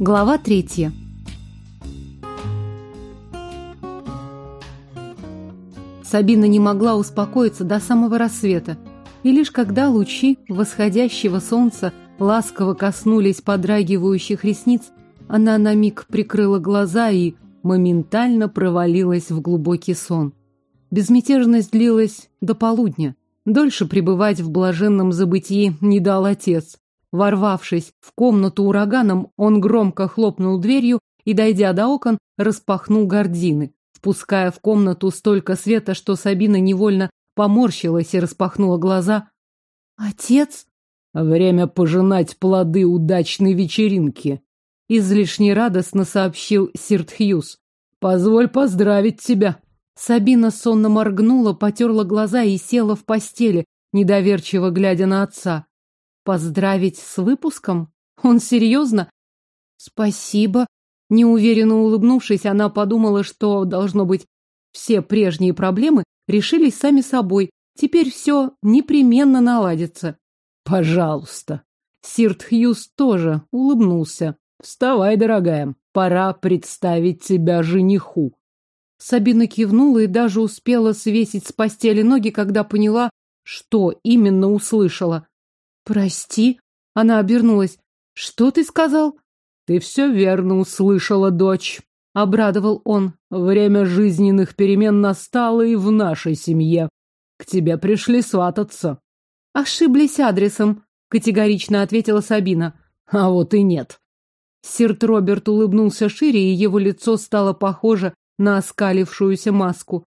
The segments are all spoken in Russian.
Глава третья. Сабина не могла успокоиться до самого рассвета, и лишь когда лучи восходящего солнца ласково коснулись подрагивающих ресниц, она на миг прикрыла глаза и моментально провалилась в глубокий сон. Безмятежность длилась до полудня. Дольше пребывать в блаженном забытии не дал отец. Ворвавшись в комнату ураганом, он громко хлопнул дверью и, дойдя до окон, распахнул гардины, впуская в комнату столько света, что Сабина невольно поморщилась и распахнула глаза. «Отец?» «Время пожинать плоды удачной вечеринки», — излишне радостно сообщил Сиртхьюз. «Позволь поздравить тебя». Сабина сонно моргнула, потерла глаза и села в постели, недоверчиво глядя на отца. Поздравить с выпуском? Он серьезно? Спасибо. Неуверенно улыбнувшись, она подумала, что, должно быть, все прежние проблемы решились сами собой. Теперь все непременно наладится. Пожалуйста. Сирт Хьюз тоже улыбнулся. Вставай, дорогая, пора представить тебя жениху. Сабина кивнула и даже успела свесить с постели ноги, когда поняла, что именно услышала. «Прости?» — она обернулась. «Что ты сказал?» «Ты все верно услышала, дочь», — обрадовал он. «Время жизненных перемен настало и в нашей семье. К тебе пришли свататься». «Ошиблись адресом», — категорично ответила Сабина. «А вот и нет». Сирт Роберт улыбнулся шире, и его лицо стало похоже на оскалившуюся маску.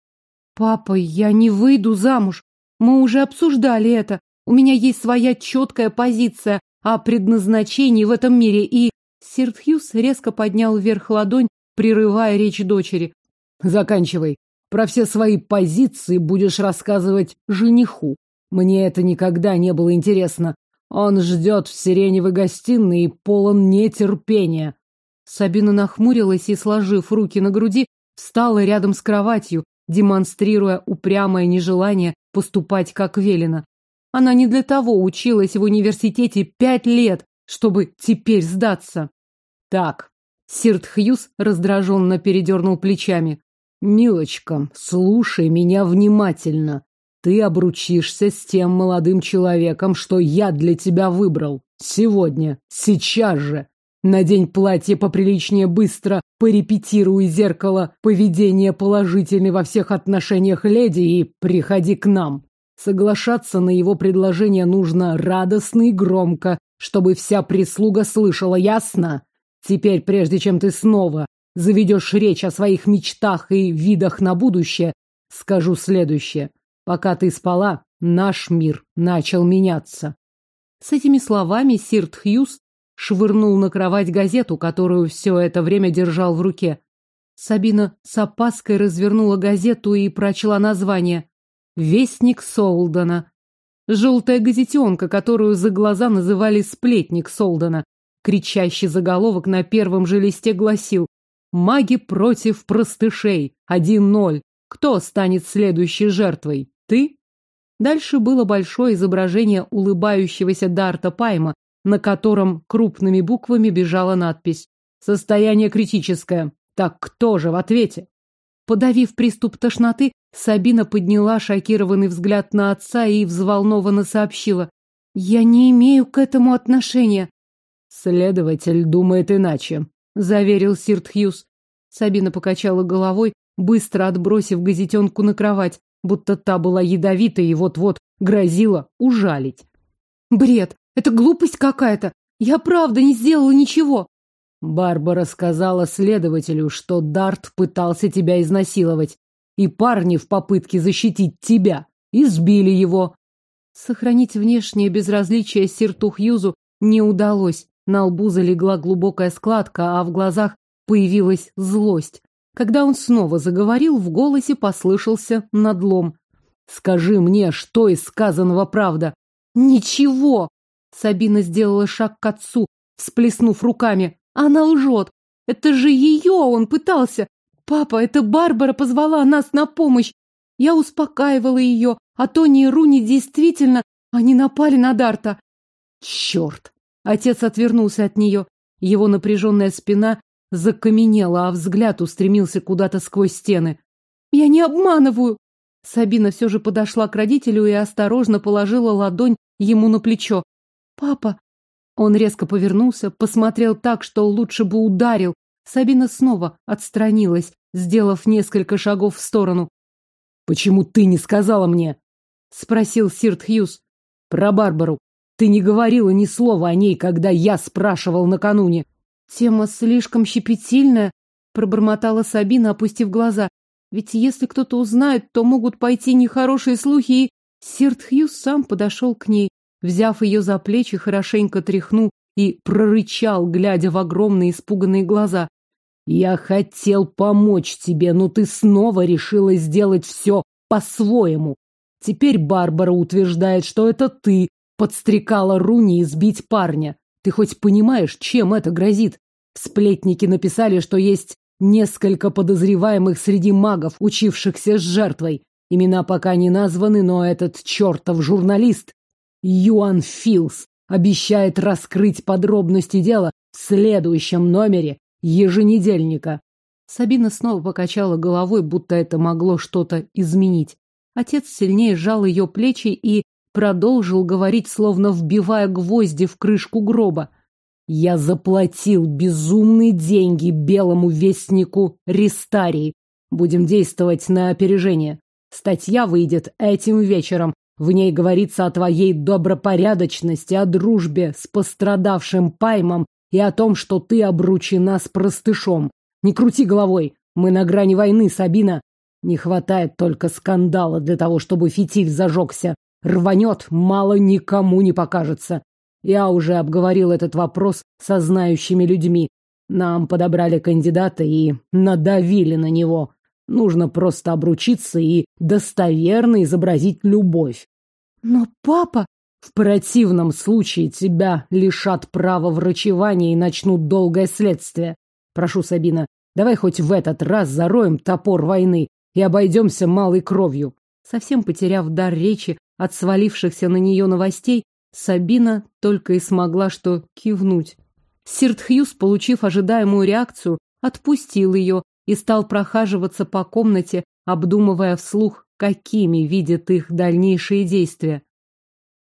«Папа, я не выйду замуж. Мы уже обсуждали это. У меня есть своя четкая позиция о предназначении в этом мире, и... Сиртхьюз резко поднял вверх ладонь, прерывая речь дочери. Заканчивай. Про все свои позиции будешь рассказывать жениху. Мне это никогда не было интересно. Он ждет в сиреневой гостиной и полон нетерпения. Сабина нахмурилась и, сложив руки на груди, встала рядом с кроватью, демонстрируя упрямое нежелание поступать как велено. Она не для того училась в университете пять лет, чтобы теперь сдаться. Так, Сирт Хьюз раздраженно передернул плечами. «Милочка, слушай меня внимательно. Ты обручишься с тем молодым человеком, что я для тебя выбрал. Сегодня, сейчас же. Надень платье поприличнее быстро, порепетируй зеркало поведение положительной во всех отношениях леди и приходи к нам. Соглашаться на его предложение нужно радостно и громко, чтобы вся прислуга слышала, ясно? Теперь, прежде чем ты снова заведешь речь о своих мечтах и видах на будущее, скажу следующее. Пока ты спала, наш мир начал меняться. С этими словами Сирт Хьюз швырнул на кровать газету, которую все это время держал в руке. Сабина с опаской развернула газету и прочла название Вестник Солдана. Желтая газетенка, которую за глаза называли сплетник Солдана. Кричащий заголовок на первом же листе гласил «Маги против простышей. 1-0. Кто станет следующей жертвой? Ты?» Дальше было большое изображение улыбающегося Дарта Пайма, на котором крупными буквами бежала надпись «Состояние критическое. Так кто же в ответе?» Подавив приступ тошноты, Сабина подняла шокированный взгляд на отца и взволнованно сообщила. «Я не имею к этому отношения». «Следователь думает иначе», — заверил Сирт Хьюз. Сабина покачала головой, быстро отбросив газетенку на кровать, будто та была ядовитой и вот-вот грозила ужалить. «Бред! Это глупость какая-то! Я правда не сделала ничего!» Барбара сказала следователю, что Дарт пытался тебя изнасиловать, и парни в попытке защитить тебя избили его. Сохранить внешнее безразличие Сирту Хьюзу не удалось. На лбу залегла глубокая складка, а в глазах появилась злость. Когда он снова заговорил, в голосе послышался надлом. «Скажи мне, что из сказанного правда?» «Ничего!» Сабина сделала шаг к отцу, всплеснув руками. Она лжет. Это же ее он пытался. Папа, это Барбара позвала нас на помощь. Я успокаивала ее, а Тони и Руни действительно, они напали на Дарта. Черт! Отец отвернулся от нее. Его напряженная спина закаменела, а взгляд устремился куда-то сквозь стены. «Я не обманываю!» Сабина все же подошла к родителю и осторожно положила ладонь ему на плечо. «Папа!» Он резко повернулся, посмотрел так, что лучше бы ударил. Сабина снова отстранилась, сделав несколько шагов в сторону. «Почему ты не сказала мне?» — спросил Сирт Хьюз. «Про Барбару. Ты не говорила ни слова о ней, когда я спрашивал накануне». «Тема слишком щепетильная», — пробормотала Сабина, опустив глаза. «Ведь если кто-то узнает, то могут пойти нехорошие слухи, и...» Сирт Хьюз сам подошел к ней, взяв ее за плечи, хорошенько тряхнул и прорычал, глядя в огромные испуганные глаза. Я хотел помочь тебе, но ты снова решила сделать все по-своему. Теперь Барбара утверждает, что это ты подстрекала Руни избить парня. Ты хоть понимаешь, чем это грозит? Сплетники написали, что есть несколько подозреваемых среди магов, учившихся с жертвой. Имена пока не названы, но этот чертов журналист, Юан Филс, обещает раскрыть подробности дела в следующем номере еженедельника. Сабина снова покачала головой, будто это могло что-то изменить. Отец сильнее сжал ее плечи и продолжил говорить, словно вбивая гвозди в крышку гроба. «Я заплатил безумные деньги белому вестнику Ристарии. Будем действовать на опережение. Статья выйдет этим вечером. В ней говорится о твоей добропорядочности, о дружбе с пострадавшим Паймом и о том, что ты обручена с простышом. Не крути головой. Мы на грани войны, Сабина. Не хватает только скандала для того, чтобы фитиль зажегся. Рванет, мало никому не покажется. Я уже обговорил этот вопрос со знающими людьми. Нам подобрали кандидата и надавили на него. Нужно просто обручиться и достоверно изобразить любовь. Но папа... В противном случае тебя лишат права врачевания и начнут долгое следствие. Прошу, Сабина, давай хоть в этот раз зароем топор войны и обойдемся малой кровью. Совсем потеряв дар речи от свалившихся на нее новостей, Сабина только и смогла что кивнуть. Сирт Хьюз, получив ожидаемую реакцию, отпустил ее и стал прохаживаться по комнате, обдумывая вслух, какими видят их дальнейшие действия.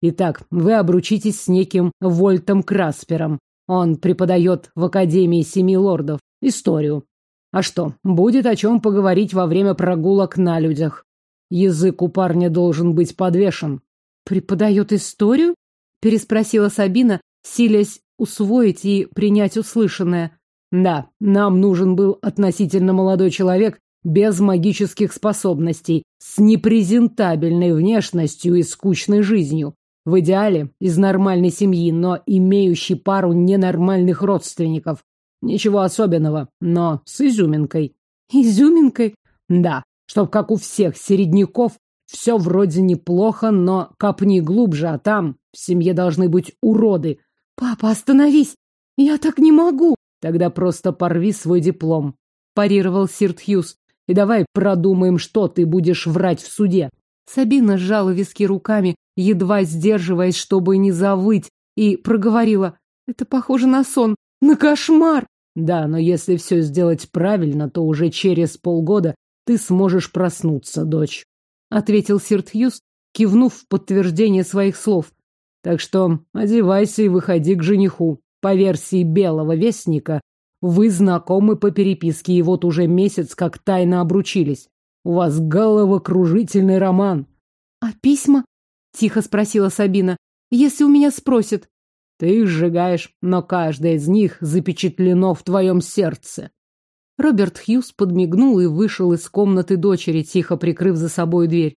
Итак, вы обручитесь с неким Вольтом Краспером. Он преподает в Академии Семи Лордов историю. А что, будет о чем поговорить во время прогулок на людях. Язык у парня должен быть подвешен. Преподает историю? Переспросила Сабина, силясь усвоить и принять услышанное. Да, нам нужен был относительно молодой человек без магических способностей, с непрезентабельной внешностью и скучной жизнью. В идеале из нормальной семьи, но имеющий пару ненормальных родственников. Ничего особенного, но с изюминкой. Изюминкой? Да, чтоб как у всех середняков все вроде неплохо, но копни глубже, а там в семье должны быть уроды. Папа, остановись! Я так не могу! Тогда просто порви свой диплом, парировал Сирт Хьюз. И давай продумаем, что ты будешь врать в суде. Сабина сжала виски руками, едва сдерживаясь, чтобы не завыть, и проговорила. Это похоже на сон, на кошмар. Да, но если все сделать правильно, то уже через полгода ты сможешь проснуться, дочь. Ответил Сиртхьюз, кивнув в подтверждение своих слов. Так что одевайся и выходи к жениху. По версии Белого Вестника, вы знакомы по переписке, и вот уже месяц как тайно обручились. У вас головокружительный роман. — А письма? — тихо спросила Сабина. — Если у меня спросят. — Ты их сжигаешь, но каждое из них запечатлено в твоем сердце. Роберт Хьюз подмигнул и вышел из комнаты дочери, тихо прикрыв за собой дверь.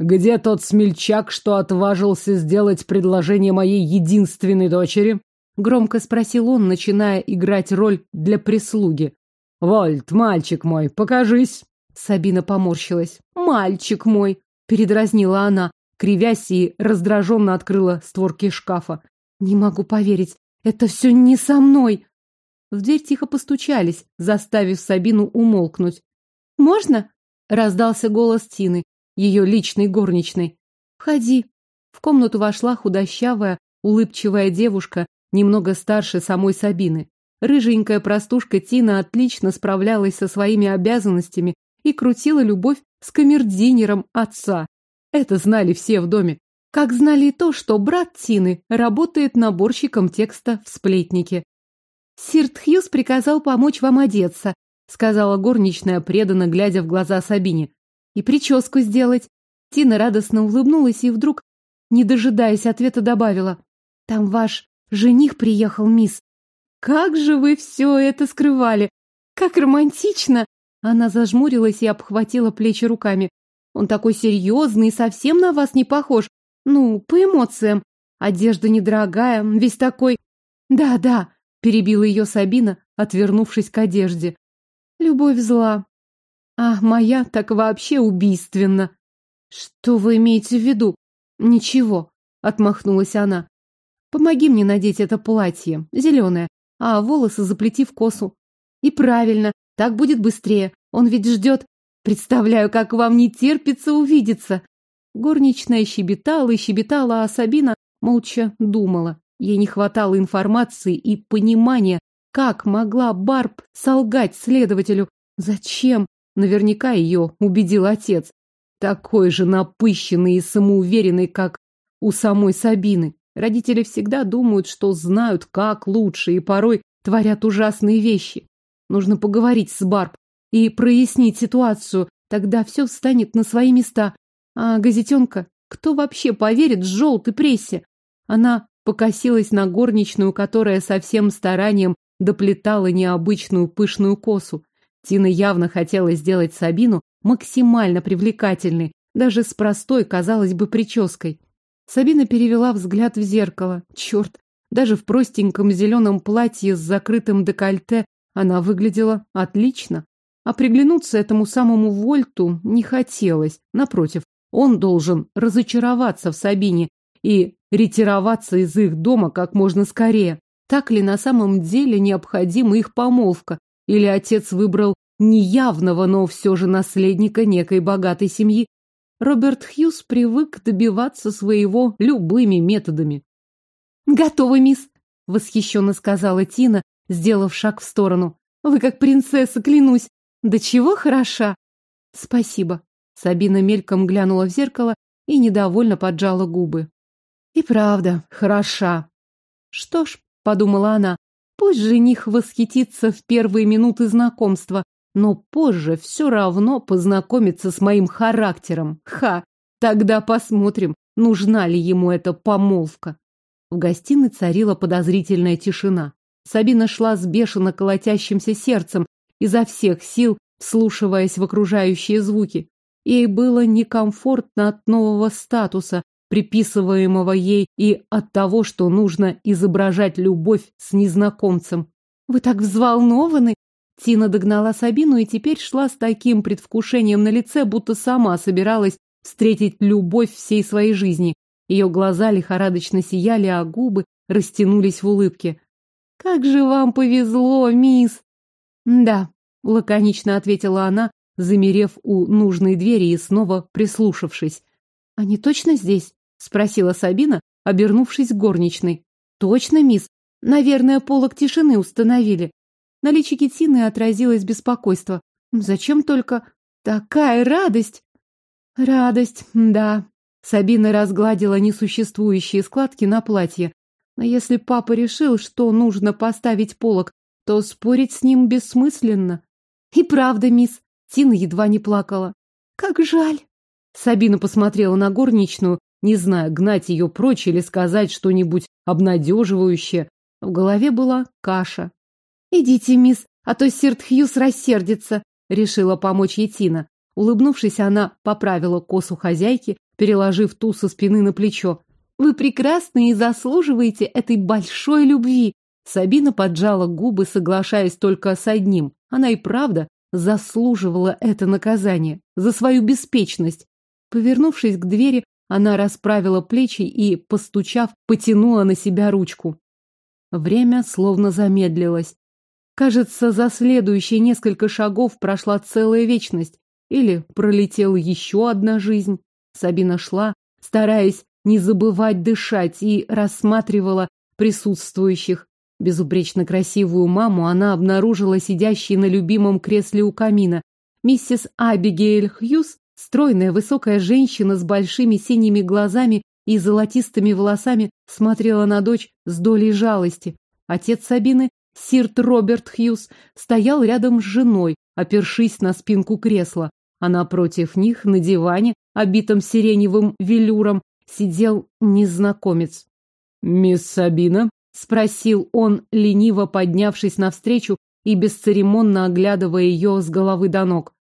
«Где тот смельчак, что отважился сделать предложение моей единственной дочери?» Громко спросил он, начиная играть роль для прислуги. «Вольт, мальчик мой, покажись!» Сабина поморщилась. «Мальчик мой!» — передразнила она, кривясь и раздраженно открыла створки шкафа. «Не могу поверить, это все не со мной!» В дверь тихо постучались, заставив Сабину умолкнуть. «Можно?» — раздался голос Тины, ее личной горничной. «Входи». В комнату вошла худощавая, улыбчивая девушка, немного старше самой Сабины. Рыженькая простушка Тина отлично справлялась со своими обязанностями и крутила любовь с камердинером отца. Это знали все в доме. Как знали и то, что брат Тины работает наборщиком текста в сплетнике. «Сирт Хьюз приказал помочь вам одеться», сказала горничная, преданно глядя в глаза Сабине. «И прическу сделать». Тина радостно улыбнулась и вдруг, не дожидаясь ответа, добавила. «Там ваш жених приехал, мисс». «Как же вы все это скрывали! Как романтично!» Она зажмурилась и обхватила плечи руками. «Он такой серьезный и совсем на вас не похож. Ну, по эмоциям. Одежда недорогая, весь такой... Да-да, перебила ее Сабина, отвернувшись к одежде. Любовь зла. А моя так вообще убийственна. Что вы имеете в виду? Ничего, отмахнулась она. Помоги мне надеть это платье, зеленое, а волосы заплети в косу. И правильно, так будет быстрее. Он ведь ждет. Представляю, как вам не терпится увидеться. Горничная щебетала и щебетала, а Сабина молча думала. Ей не хватало информации и понимания, как могла Барб солгать следователю. Зачем? Наверняка ее убедил отец. Такой же напыщенный и самоуверенный, как у самой Сабины. Родители всегда думают, что знают, как лучше, и порой творят ужасные вещи. Нужно поговорить с Барб и прояснить ситуацию, тогда все встанет на свои места. А газетенка? Кто вообще поверит в желтой прессе? Она покосилась на горничную, которая со всем старанием доплетала необычную пышную косу. Тина явно хотела сделать Сабину максимально привлекательной, даже с простой, казалось бы, прической. Сабина перевела взгляд в зеркало. Черт, даже в простеньком зеленом платье с закрытым декольте она выглядела отлично. А приглянуться этому самому Вольту не хотелось. Напротив, он должен разочароваться в Сабине и ретироваться из их дома как можно скорее. Так ли на самом деле необходима их помолвка? Или отец выбрал неявного, но все же наследника некой богатой семьи? Роберт Хьюз привык добиваться своего любыми методами. «Готова, мисс!» — восхищенно сказала Тина, сделав шаг в сторону. «Вы как принцесса, клянусь! Да чего хороша!» «Спасибо!» Сабина мельком глянула в зеркало и недовольно поджала губы. И правда, хороша. Что ж, подумала она, пусть жених восхитится в первые минуты знакомства, но позже все равно познакомится с моим характером. Ха! Тогда посмотрим, нужна ли ему эта помолвка. В гостиной царила подозрительная тишина. Сабина шла с бешено колотящимся сердцем, изо всех сил вслушиваясь в окружающие звуки. Ей было некомфортно от нового статуса, приписываемого ей, и от того, что нужно изображать любовь с незнакомцем. «Вы так взволнованы!» Тина догнала Сабину и теперь шла с таким предвкушением на лице, будто сама собиралась встретить любовь всей своей жизни. Ее глаза лихорадочно сияли, а губы растянулись в улыбке. «Как же вам повезло, мисс!» «Да», — лаконично ответила она, замерев у нужной двери и снова прислушавшись. «Они точно здесь?» — спросила Сабина, обернувшись к горничной. «Точно, мисс. Наверное, полок тишины установили». На личике Тины отразилось беспокойство. «Зачем только такая радость?» «Радость, да». Сабина разгладила несуществующие складки на платье. Но если папа решил, что нужно поставить полок, то спорить с ним бессмысленно. И правда, мисс, Тина едва не плакала. «Как жаль!» Сабина посмотрела на горничную, не зная, гнать ее прочь или сказать что-нибудь обнадеживающее. В голове была каша. «Идите, мисс, а то Сирт Хьюз рассердится», — решила помочь ей Тина. Улыбнувшись, она поправила косу хозяйки, переложив ту со спины на плечо. «Вы прекрасны и заслуживаете этой большой любви!» Сабина поджала губы, соглашаясь только с одним. Она и правда заслуживала это наказание за свою беспечность. Повернувшись к двери, она расправила плечи и, постучав, потянула на себя ручку. Время словно замедлилось. Кажется, за следующие несколько шагов прошла целая вечность. Или пролетела еще одна жизнь. Сабина шла, стараясь не забывать дышать, и рассматривала присутствующих. Безупречно красивую маму она обнаружила сидящей на любимом кресле у камина. Миссис Абигейль Хьюз, стройная высокая женщина с большими синими глазами и золотистыми волосами, смотрела на дочь с долей жалости. Отец Сабины, Сирт Роберт Хьюз, стоял рядом с женой, опершись на спинку кресла, а напротив них, на диване, обитом сиреневым велюром, сидел незнакомец. «Мисс Сабина?» — спросил он, лениво поднявшись навстречу и бесцеремонно оглядывая ее с головы до ног.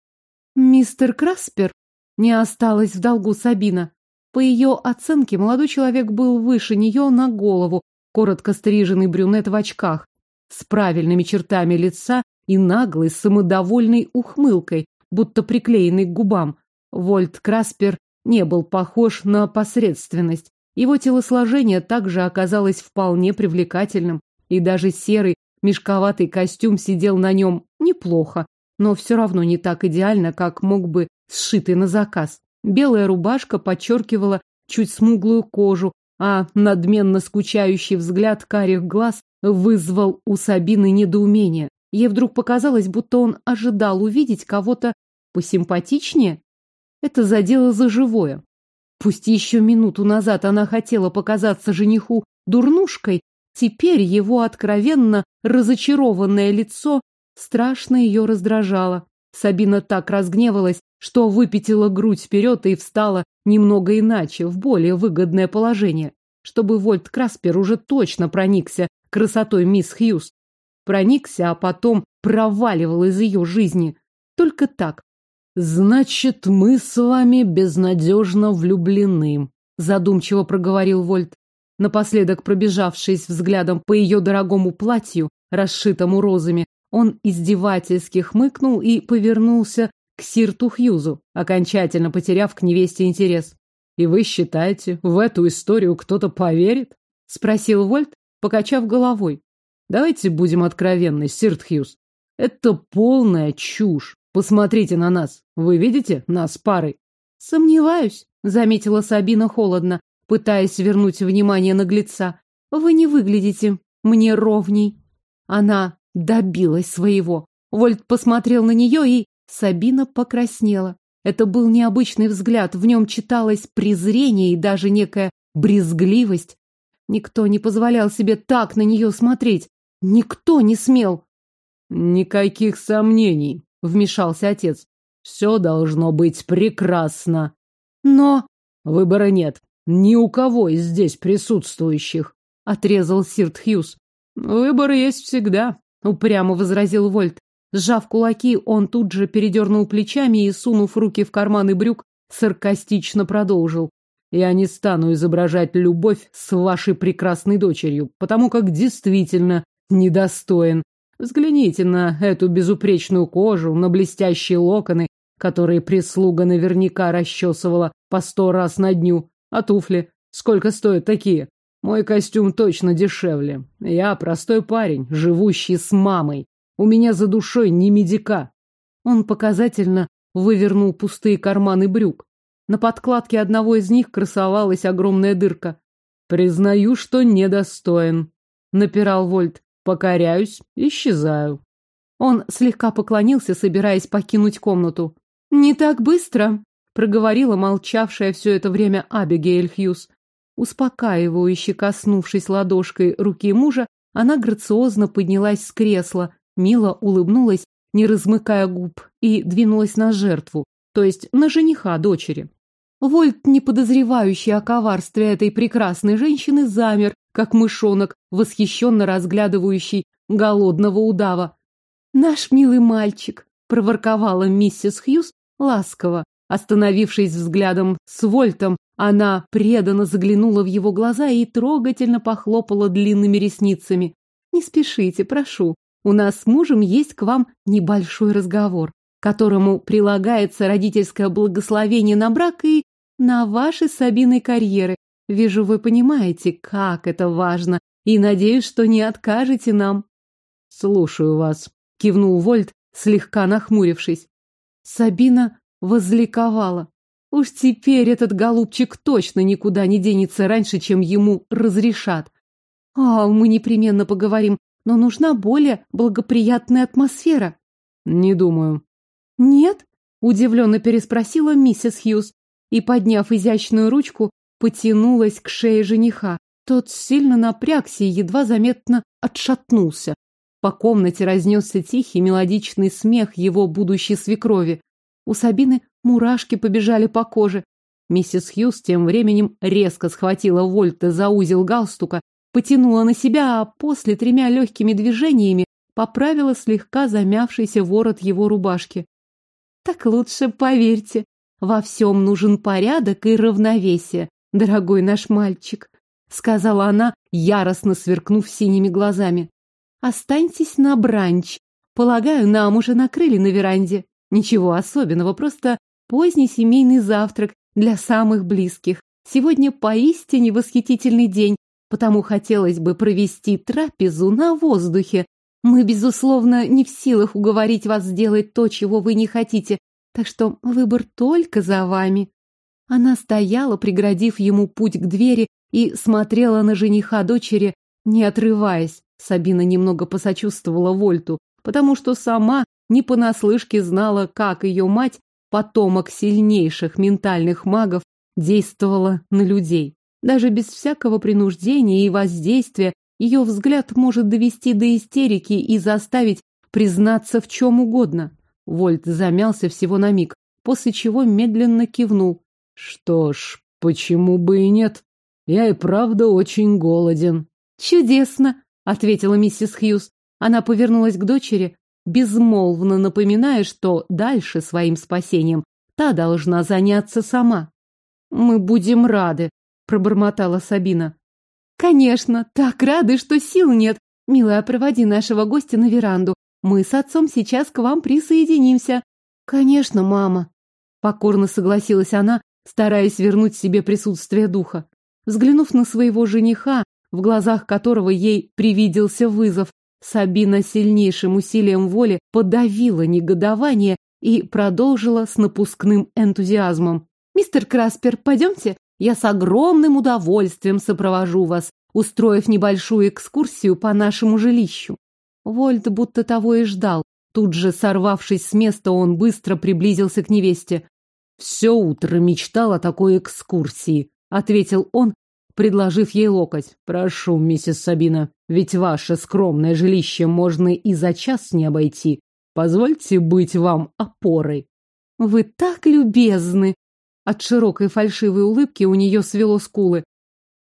«Мистер Краспер?» Не осталось в долгу Сабина. По ее оценке, молодой человек был выше нее на голову, коротко стриженный брюнет в очках, с правильными чертами лица и наглой, самодовольной ухмылкой, будто приклеенный к губам. Вольт Краспер не был похож на посредственность. Его телосложение также оказалось вполне привлекательным, и даже серый мешковатый костюм сидел на нем неплохо, но все равно не так идеально, как мог бы сшитый на заказ. Белая рубашка подчеркивала чуть смуглую кожу, а надменно скучающий взгляд карих глаз вызвал у Сабины недоумение. Ей вдруг показалось, будто он ожидал увидеть кого-то посимпатичнее. Это задело за живое. Пусть еще минуту назад она хотела показаться жениху дурнушкой, теперь его откровенно разочарованное лицо страшно ее раздражало. Сабина так разгневалась, что выпятила грудь вперед и встала немного иначе, в более выгодное положение, чтобы Вольт Краспер уже точно проникся красотой мисс Хьюз. Проникся, а потом проваливал из ее жизни. Только так, «Значит, мы с вами безнадежно влюблены», — задумчиво проговорил Вольт. Напоследок пробежавшись взглядом по ее дорогому платью, расшитому розами, он издевательски хмыкнул и повернулся к Сирту Хьюзу, окончательно потеряв к невесте интерес. «И вы считаете, в эту историю кто-то поверит?» — спросил Вольт, покачав головой. «Давайте будем откровенны, Сирт Хьюз. Это полная чушь. Посмотрите на нас. Вы видите нас парой? Сомневаюсь, заметила Сабина холодно, пытаясь вернуть внимание наглеца. Вы не выглядите мне ровней. Она добилась своего. Вольт посмотрел на нее, и Сабина покраснела. Это был необычный взгляд, в нем читалось презрение и даже некая брезгливость. Никто не позволял себе так на нее смотреть. Никто не смел. Никаких сомнений, вмешался отец. Все должно быть прекрасно. Но выбора нет. Ни у кого из здесь присутствующих, отрезал Сирт Хьюз. Выбор есть всегда, упрямо возразил Вольт. Сжав кулаки, он тут же передернул плечами и, сунув руки в карманы брюк, саркастично продолжил. Я не стану изображать любовь с вашей прекрасной дочерью, потому как действительно недостоин. Взгляните на эту безупречную кожу, на блестящие локоны, которые прислуга наверняка расчесывала по сто раз на дню. А туфли? Сколько стоят такие? Мой костюм точно дешевле. Я простой парень, живущий с мамой. У меня за душой не медика. Он показательно вывернул пустые карманы брюк. На подкладке одного из них красовалась огромная дырка. «Признаю, что недостоин», — напирал Вольт. Покоряюсь, исчезаю. Он слегка поклонился, собираясь покинуть комнату. «Не так быстро», — проговорила молчавшая все это время Абигейль Хьюз. Успокаивающе коснувшись ладошкой руки мужа, она грациозно поднялась с кресла, мило улыбнулась, не размыкая губ, и двинулась на жертву, то есть на жениха дочери. Вольт, не подозревающий о коварстве этой прекрасной женщины, замер, как мышонок, восхищенно разглядывающий голодного удава. «Наш милый мальчик», — проворковала миссис Хьюз ласково. Остановившись взглядом с Вольтом, она преданно заглянула в его глаза и трогательно похлопала длинными ресницами. «Не спешите, прошу. У нас с мужем есть к вам небольшой разговор, которому прилагается родительское благословение на брак и на ваши с Сабиной карьеры. Вижу, вы понимаете, как это важно, и надеюсь, что не откажете нам. Слушаю вас, кивнул Вольт, слегка нахмурившись. Сабина возликовала. Уж теперь этот голубчик точно никуда не денется раньше, чем ему разрешат. А, мы непременно поговорим. Но нужна более благоприятная атмосфера. Не думаю. Нет? Удивленно переспросила миссис Хьюз и, подняв изящную ручку, потянулась к шее жениха. Тот сильно напрягся и едва заметно отшатнулся. По комнате разнесся тихий мелодичный смех его будущей свекрови. У Сабины мурашки побежали по коже. Миссис Хьюз тем временем резко схватила Вольта за узел галстука, потянула на себя, а после тремя легкими движениями поправила слегка замявшийся ворот его рубашки. Так лучше, поверьте, во всем нужен порядок и равновесие, дорогой наш мальчик, сказала она, яростно сверкнув синими глазами. Останьтесь на бранч. Полагаю, нам уже накрыли на веранде. Ничего особенного, просто поздний семейный завтрак для самых близких. Сегодня поистине восхитительный день, потому хотелось бы провести трапезу на воздухе. Мы, безусловно, не в силах уговорить вас сделать то, чего вы не хотите, так что выбор только за вами. Она стояла, преградив ему путь к двери, и смотрела на жениха дочери, не отрываясь. Сабина немного посочувствовала Вольту, потому что сама не понаслышке знала, как ее мать, потомок сильнейших ментальных магов, действовала на людей. Даже без всякого принуждения и воздействия ее взгляд может довести до истерики и заставить признаться в чем угодно. Вольт замялся всего на миг, после чего медленно кивнул. Что ж, почему бы и нет? Я и правда очень голоден. Чудесно, ответила миссис Хьюз. Она повернулась к дочери, безмолвно напоминая, что дальше своим спасением та должна заняться сама. Мы будем рады, пробормотала Сабина. Конечно, так рады, что сил нет. Милая, проводи нашего гостя на веранду. Мы с отцом сейчас к вам присоединимся. Конечно, мама. Покорно согласилась она, стараясь вернуть себе присутствие духа. Взглянув на своего жениха, в глазах которого ей привиделся вызов. Сабина сильнейшим усилием воли подавила негодование и продолжила с напускным энтузиазмом. «Мистер Краспер, пойдемте? Я с огромным удовольствием сопровожу вас, устроив небольшую экскурсию по нашему жилищу». Вольт будто того и ждал. Тут же, сорвавшись с места, он быстро приблизился к невесте. «Все утро мечтал о такой экскурсии», — ответил он, предложив ей локоть. «Прошу, миссис Сабина, ведь ваше скромное жилище можно и за час не обойти. Позвольте быть вам опорой». «Вы так любезны!» От широкой фальшивой улыбки у нее свело скулы.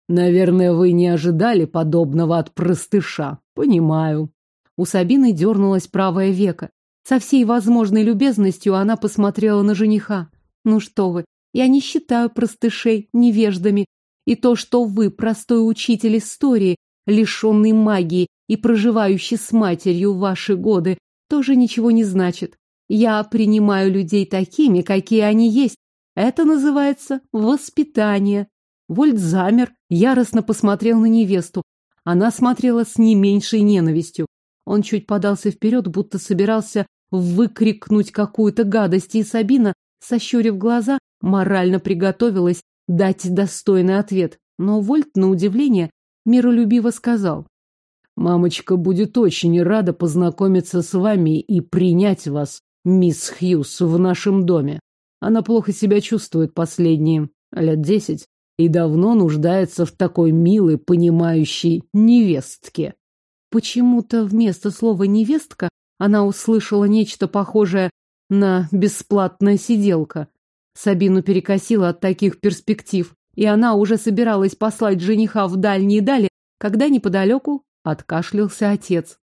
«Наверное, вы не ожидали подобного от простыша. Понимаю». У Сабины дернулось правое веко. Со всей возможной любезностью она посмотрела на жениха. «Ну что вы, я не считаю простышей невеждами. И то, что вы, простой учитель истории, лишенный магии и проживающий с матерью ваши годы, тоже ничего не значит. Я принимаю людей такими, какие они есть. Это называется воспитание. Вольт замер, яростно посмотрел на невесту. Она смотрела с не меньшей ненавистью. Он чуть подался вперед, будто собирался выкрикнуть какую-то гадость, и Сабина, сощурив глаза, морально приготовилась дать достойный ответ, но Вольт, на удивление, миролюбиво сказал. «Мамочка будет очень рада познакомиться с вами и принять вас, мисс Хьюз, в нашем доме. Она плохо себя чувствует последние лет десять и давно нуждается в такой милой, понимающей невестке». Почему-то вместо слова «невестка» она услышала нечто похожее на «бесплатная сиделка». Сабину перекосило от таких перспектив, и она уже собиралась послать жениха в дальние дали, когда неподалеку откашлялся отец.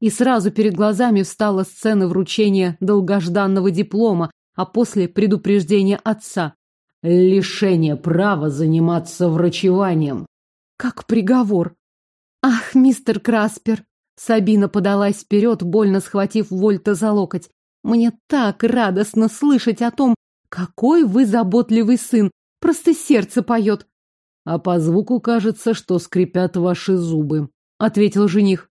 И сразу перед глазами встала сцена вручения долгожданного диплома, а после предупреждения отца. Лишение права заниматься врачеванием. Как приговор. Ах, мистер Краспер! Сабина подалась вперед, больно схватив Вольта за локоть. Мне так радостно слышать о том, какой вы заботливый сын! Просто сердце поет. А по звуку кажется, что скрипят ваши зубы, ответил жених.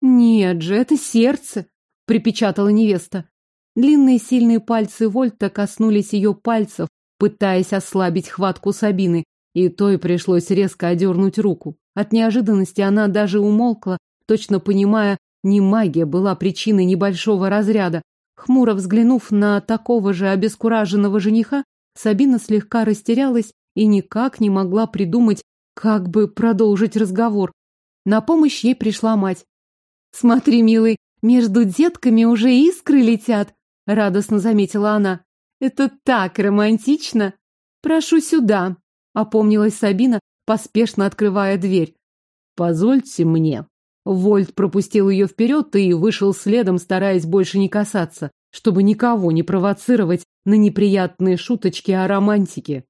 Нет же, это сердце, припечатала невеста. Длинные сильные пальцы Вольта коснулись ее пальцев, пытаясь ослабить хватку Сабины, и той пришлось резко одернуть руку. От неожиданности она даже умолкла, точно понимая, не магия была причиной небольшого разряда. Хмуро взглянув на такого же обескураженного жениха, Сабина слегка растерялась и никак не могла придумать, как бы продолжить разговор. На помощь ей пришла мать. «Смотри, милый, между детками уже искры летят», — радостно заметила она. «Это так романтично! Прошу сюда!» — опомнилась Сабина, поспешно открывая дверь. «Позвольте мне». Вольт пропустил ее вперед и вышел следом, стараясь больше не касаться, чтобы никого не провоцировать на неприятные шуточки о романтике.